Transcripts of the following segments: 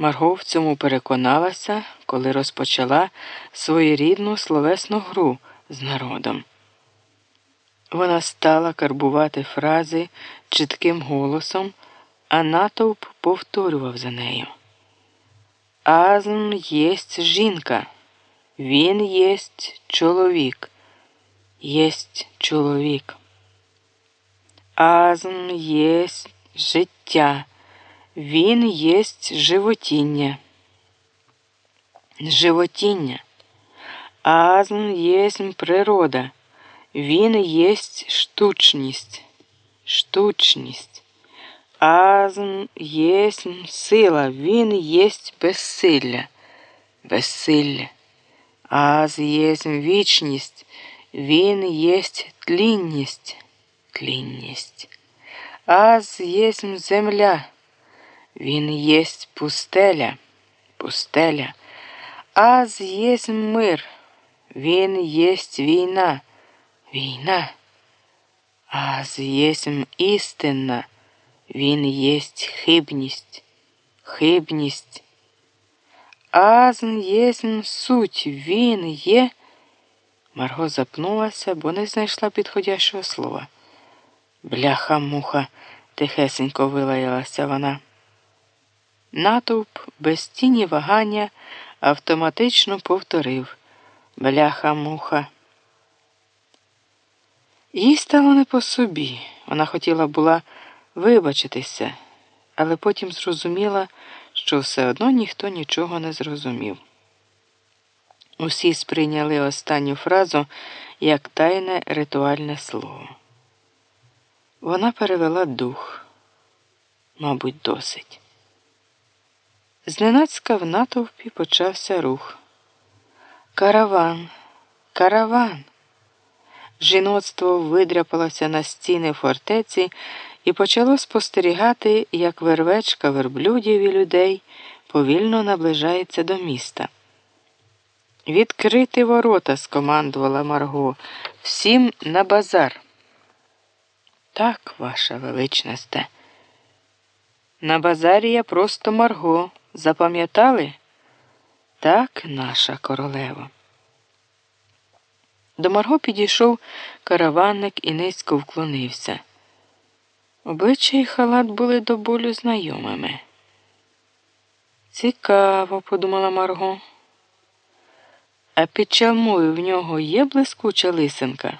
Марго в цьому переконалася, коли розпочала своєрідну словесну гру з народом. Вона стала карбувати фрази чітким голосом, а натовп повторював за нею. Азм єсть жінка, він єсть чоловік, єсть чоловік. Азм єсть життя, він єсть животіння. Животіння. Азм єсть природа. Він єсть штучність, штучність. Азм єсть сила, він єсть безсилля, безсилля. Аз єсть вічність, він єсть тлінність, тлінність. Аз єсть земля, він єсть пустеля, пустеля. Аз єсть мир, він єсть війна. Війна, аз єсмь істинна, він єсть хибність, хибність. Азн єсмь суть, він є. Марго запнулася, бо не знайшла підходящого слова. Бляха муха, тихесенько вилаялася вона. Натовп без тіні вагання автоматично повторив Бляха муха. Їй стало не по собі. Вона хотіла була вибачитися, але потім зрозуміла, що все одно ніхто нічого не зрозумів. Усі сприйняли останню фразу як тайне ритуальне слово. Вона перевела дух, мабуть, досить. Зненацька в натовпі почався рух. Караван, караван. Жіноцтво видряпалося на стіни фортеці і почало спостерігати, як вервечка верблюдів і людей повільно наближається до міста. Відкрити ворота, скомандувала Марго, всім на базар. Так, ваша величносте. На базарі я просто Марго. Запам'ятали? Так, наша королева. До Марго підійшов караванник і низько вклонився. Обличчя і халат були до болю знайомими. Цікаво, подумала Марго. А під чалмою в нього є блискуча лисинка?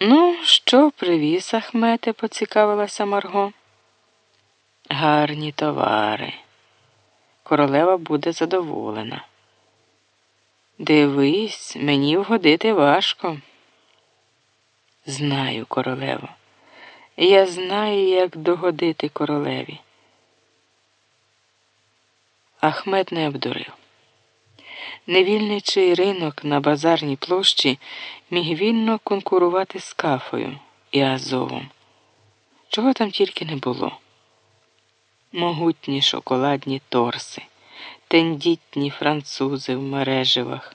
Ну, що привіз Ахмете, поцікавилася Марго. Гарні товари. Королева буде задоволена. Дивись, мені вгодити важко. Знаю, королево. Я знаю, як догодити королеві. Ахмед не обдурив. Невільничий ринок на базарній площі міг вільно конкурувати з кафою і Азовом. Чого там тільки не було. Могутні шоколадні торси тендітні французи в мереживах,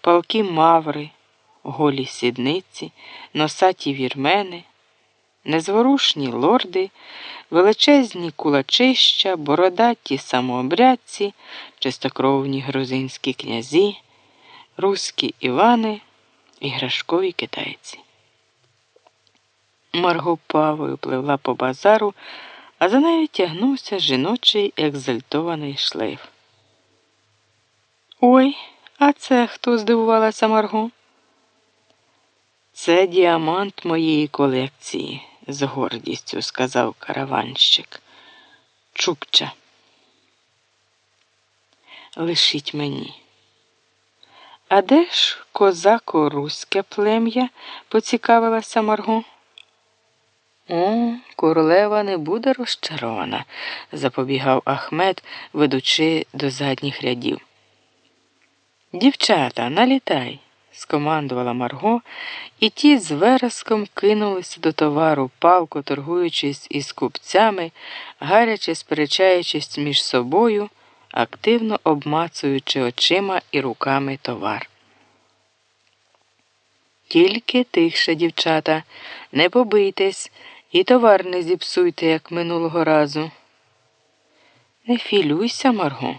палки маври, голі сідниці, носаті вірмени, незворушні лорди, величезні кулачища, бородаті самообрядці, чистокровні грузинські князі, руські Івани, іграшкові китайці. Марго павою пливла по базару, а за нею тягнувся жіночий екзальтований шлейф. Ой, а це хто здивувалася Марго? Це діамант моєї колекції, з гордістю сказав караванщик. Чукча. Лишіть мені. А де ж козако руське плем'я? поцікавилася Марго. О, королева не буде розчарована, запобігав Ахмед, ведучи до задніх рядів. Дівчата, налітай, скомандувала Марго, і ті з вереском кинулися до товару, палко торгуючись із купцями, гаряче сперечаючись між собою, активно обмацуючи очима і руками товар. Тільки тихше, дівчата, не побийтесь і товар не зіпсуйте, як минулого разу. Не філюйся, Марго.